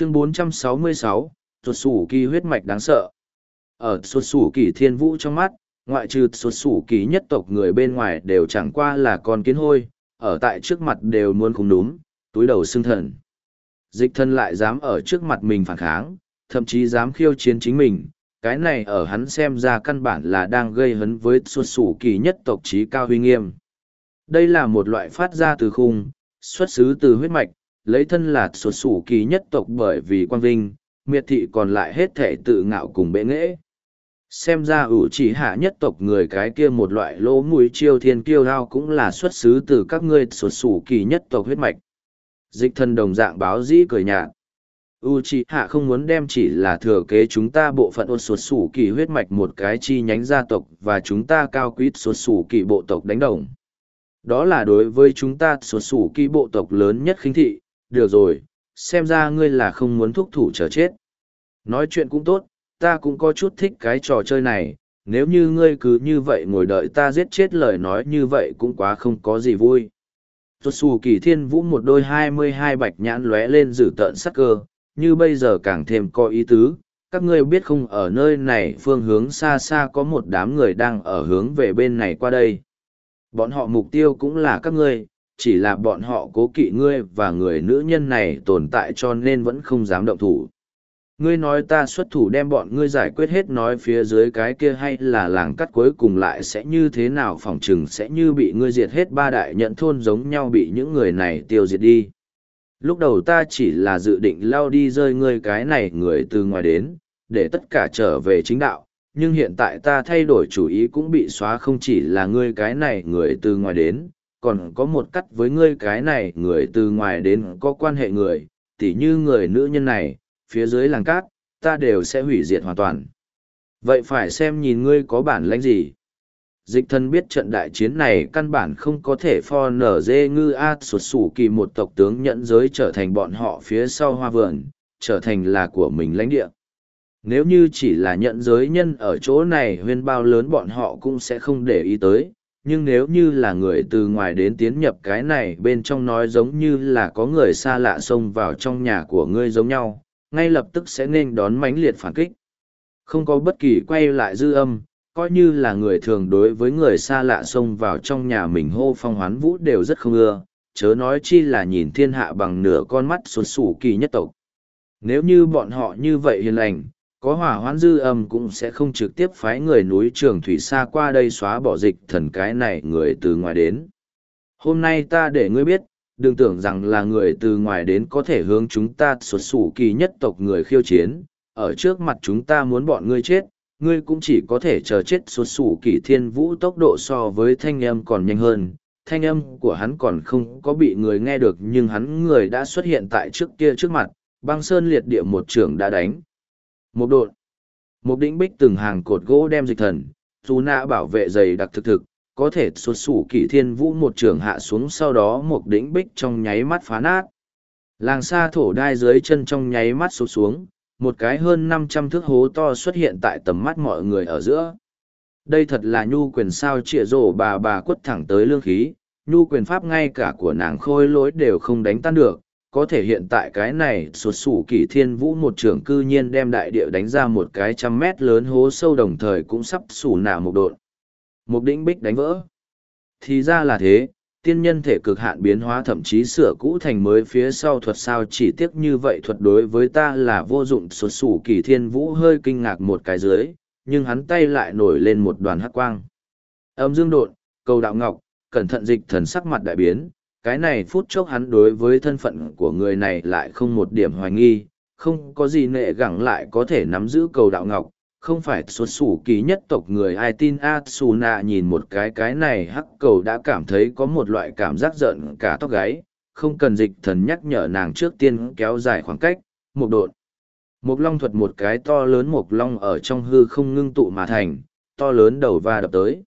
chương 466, xuất sủ kỳ huyết mạch đáng sợ. Ở xuất sủ kỳ thiên vũ trong mắt, ngoại trừ xuất sủ kỳ nhất tộc người bên ngoài đều chẳng qua là con kiến hôi, ở tại trước mặt đều luôn không đúng, túi đầu xương thần. Dịch thân lại dám ở trước mặt mình phản kháng, thậm chí dám khiêu chiến chính mình, cái này ở hắn xem ra căn bản là đang gây hấn với xuất xù kỳ nhất tộc trí cao huy nghiêm. Đây là một loại phát ra từ khung, xuất xứ từ huyết mạch, lấy thân là xuất sủ kỳ nhất tộc bởi vì quan vinh, miệt thị còn lại hết thể tự ngạo cùng bệ nghễ. Xem ra ủ chỉ hạ nhất tộc người cái kia một loại lỗ mũi chiêu thiên kiêu lao cũng là xuất xứ từ các ngươi xuất sủ kỳ nhất tộc huyết mạch. Dịch thân đồng dạng báo dĩ cười nhạt. U chỉ hạ không muốn đem chỉ là thừa kế chúng ta bộ phận ôn xuất sủ kỳ huyết mạch một cái chi nhánh gia tộc và chúng ta cao quý xuất sủ kỳ bộ tộc đánh đồng. Đó là đối với chúng ta xuất sủ kỳ bộ tộc lớn nhất khinh thị, được rồi, xem ra ngươi là không muốn thúc thủ chờ chết. Nói chuyện cũng tốt, ta cũng có chút thích cái trò chơi này, nếu như ngươi cứ như vậy ngồi đợi ta giết chết lời nói như vậy cũng quá không có gì vui. Tốt xù kỳ thiên vũ một đôi hai mươi hai bạch nhãn lóe lên dử tợn sắc cơ, như bây giờ càng thêm có ý tứ. Các ngươi biết không ở nơi này phương hướng xa xa có một đám người đang ở hướng về bên này qua đây. Bọn họ mục tiêu cũng là các ngươi, chỉ là bọn họ cố kỵ ngươi và người nữ nhân này tồn tại cho nên vẫn không dám động thủ. Ngươi nói ta xuất thủ đem bọn ngươi giải quyết hết nói phía dưới cái kia hay là làng cắt cuối cùng lại sẽ như thế nào phỏng chừng sẽ như bị ngươi diệt hết ba đại nhận thôn giống nhau bị những người này tiêu diệt đi. Lúc đầu ta chỉ là dự định lao đi rơi ngươi cái này người từ ngoài đến, để tất cả trở về chính đạo, nhưng hiện tại ta thay đổi chủ ý cũng bị xóa không chỉ là ngươi cái này người từ ngoài đến, còn có một cắt với ngươi cái này người từ ngoài đến có quan hệ người, tỉ như người nữ nhân này, phía dưới làng cát, ta đều sẽ hủy diệt hoàn toàn. Vậy phải xem nhìn ngươi có bản lãnh gì. Dịch thân biết trận đại chiến này căn bản không có thể pho nở dê ngư a sụt sủ kỳ một tộc tướng nhận giới trở thành bọn họ phía sau hoa vườn, trở thành là của mình lãnh địa. Nếu như chỉ là nhận giới nhân ở chỗ này huyên bao lớn bọn họ cũng sẽ không để ý tới, nhưng nếu như là người từ ngoài đến tiến nhập cái này bên trong nói giống như là có người xa lạ xông vào trong nhà của ngươi giống nhau, ngay lập tức sẽ nên đón mãnh liệt phản kích. Không có bất kỳ quay lại dư âm, coi như là người thường đối với người xa lạ xông vào trong nhà mình hô phong hoán vũ đều rất không ưa, chớ nói chi là nhìn thiên hạ bằng nửa con mắt xuân sủ kỳ nhất tộc. Nếu như bọn họ như vậy hiền lành, có hỏa hoãn dư âm cũng sẽ không trực tiếp phái người núi trường thủy xa qua đây xóa bỏ dịch thần cái này người từ ngoài đến. Hôm nay ta để ngươi biết, đừng tưởng rằng là người từ ngoài đến có thể hướng chúng ta xuất sủ kỳ nhất tộc người khiêu chiến, ở trước mặt chúng ta muốn bọn ngươi chết, ngươi cũng chỉ có thể chờ chết xuất sủ kỳ thiên vũ tốc độ so với thanh âm còn nhanh hơn. Thanh âm của hắn còn không có bị người nghe được nhưng hắn người đã xuất hiện tại trước kia trước mặt, băng sơn liệt địa một trưởng đã đánh. Một đột. Một đĩnh bích từng hàng cột gỗ đem dịch thần, dù nạ bảo vệ dày đặc thực thực, có thể xuất sủ kỷ thiên vũ một trường hạ xuống sau đó một đỉnh bích trong nháy mắt phá nát. Làng xa thổ đai dưới chân trong nháy mắt sụt xuống, một cái hơn năm trăm thước hố to xuất hiện tại tầm mắt mọi người ở giữa. Đây thật là nhu quyền sao trịa rổ bà bà quất thẳng tới lương khí, nhu quyền pháp ngay cả của nàng khôi lỗi đều không đánh tan được, có thể hiện tại cái này sụt sủ kỷ thiên vũ một trưởng cư nhiên đem đại địa đánh ra một cái trăm mét lớn hố sâu đồng thời cũng sắp sủ nả một đột. Một đỉnh bích đánh vỡ. Thì ra là thế, tiên nhân thể cực hạn biến hóa thậm chí sửa cũ thành mới phía sau thuật sao chỉ tiếc như vậy thuật đối với ta là vô dụng sụt sủ kỳ thiên vũ hơi kinh ngạc một cái dưới, nhưng hắn tay lại nổi lên một đoàn hắc quang. Âm dương đột, cầu đạo ngọc, cẩn thận dịch thần sắc mặt đại biến, cái này phút chốc hắn đối với thân phận của người này lại không một điểm hoài nghi, không có gì nệ gẳng lại có thể nắm giữ cầu đạo ngọc, không phải xuất xù kỳ nhất tộc người ai tin Atsuna nhìn một cái cái này hắc cầu đã cảm thấy có một loại cảm giác giận cả tóc gáy không cần dịch thần nhắc nhở nàng trước tiên kéo dài khoảng cách một đột. Một long thuật một cái to lớn một long ở trong hư không ngưng tụ mà thành to lớn đầu va đập tới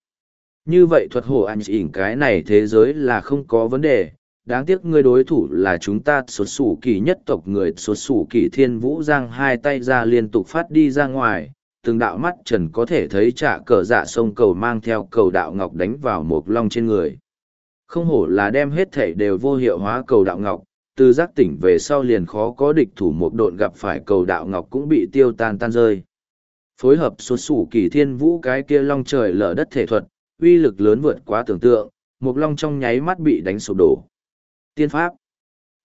như vậy thuật hổ anh ỉn cái này thế giới là không có vấn đề đáng tiếc ngươi đối thủ là chúng ta xuất sủ kỳ nhất tộc người xuất sủ kỳ thiên vũ giang hai tay ra liên tục phát đi ra ngoài từng đạo mắt trần có thể thấy trả cờ dạ sông cầu mang theo cầu đạo ngọc đánh vào một long trên người. Không hổ là đem hết thể đều vô hiệu hóa cầu đạo ngọc, từ giác tỉnh về sau liền khó có địch thủ một độn gặp phải cầu đạo ngọc cũng bị tiêu tan tan rơi. Phối hợp xuất sủ kỳ thiên vũ cái kia long trời lở đất thể thuật, uy lực lớn vượt quá tưởng tượng, Mộc long trong nháy mắt bị đánh sụp đổ. Tiên pháp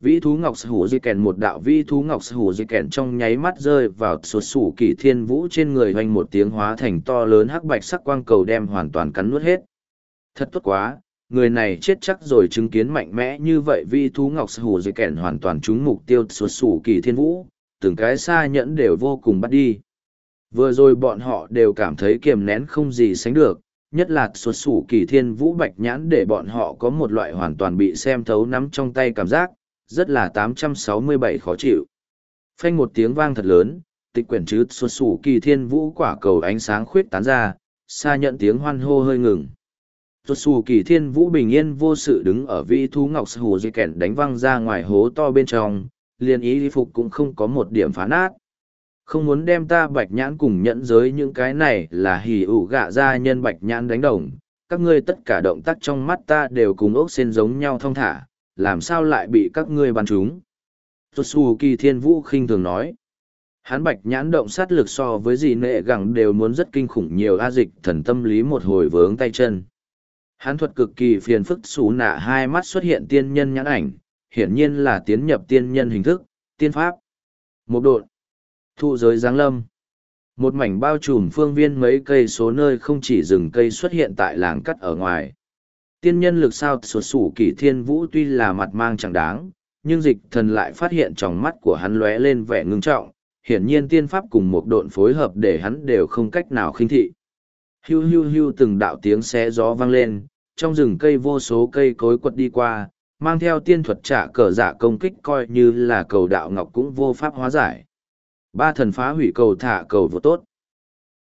Vĩ thú ngọc hủ di kèn một đạo vĩ thú ngọc hủ di kèn trong nháy mắt rơi vào sụt sủ kỳ thiên vũ trên người hoành một tiếng hóa thành to lớn hắc bạch sắc quang cầu đem hoàn toàn cắn nuốt hết. Thật tốt quá, người này chết chắc rồi chứng kiến mạnh mẽ như vậy vĩ thú ngọc hủ di kèn hoàn toàn trúng mục tiêu sụt sủ kỳ thiên vũ, từng cái xa nhẫn đều vô cùng bắt đi. Vừa rồi bọn họ đều cảm thấy kiềm nén không gì sánh được, nhất là xuất sủ kỳ thiên vũ bạch nhãn để bọn họ có một loại hoàn toàn bị xem thấu nắm trong tay cảm giác, rất là 867 khó chịu. Phanh một tiếng vang thật lớn, tịch quyển chứ xuất sủ kỳ thiên vũ quả cầu ánh sáng khuyết tán ra, xa nhận tiếng hoan hô hơi ngừng. Xuất sủ kỳ thiên vũ bình yên vô sự đứng ở vị thú ngọc hù dây kẹn đánh văng ra ngoài hố to bên trong, liền ý phục cũng không có một điểm phá nát không muốn đem ta bạch nhãn cùng nhẫn giới những cái này là hỉ ủ gạ ra nhân bạch nhãn đánh đồng. Các ngươi tất cả động tác trong mắt ta đều cùng ốc xên giống nhau thong thả, làm sao lại bị các ngươi bắn chúng tosu kỳ thiên vũ khinh thường nói. Hắn bạch nhãn động sát lực so với gì nệ gẳng đều muốn rất kinh khủng nhiều a dịch thần tâm lý một hồi vướng tay chân. Hắn thuật cực kỳ phiền phức xù nạ hai mắt xuất hiện tiên nhân nhãn ảnh, hiển nhiên là tiến nhập tiên nhân hình thức, tiên pháp. Một độn. Thụ giới giáng lâm. Một mảnh bao trùm phương viên mấy cây số nơi không chỉ rừng cây xuất hiện tại làng cắt ở ngoài. Tiên nhân lực sao sụt sủ kỷ thiên vũ tuy là mặt mang chẳng đáng, nhưng dịch thần lại phát hiện trong mắt của hắn lóe lên vẻ ngưng trọng, hiển nhiên tiên pháp cùng một độn phối hợp để hắn đều không cách nào khinh thị. Hiu hiu hiu từng đạo tiếng xé gió vang lên, trong rừng cây vô số cây cối quật đi qua, mang theo tiên thuật trả cờ giả công kích coi như là cầu đạo ngọc cũng vô pháp hóa giải. Ba thần phá hủy cầu thả cầu vô tốt.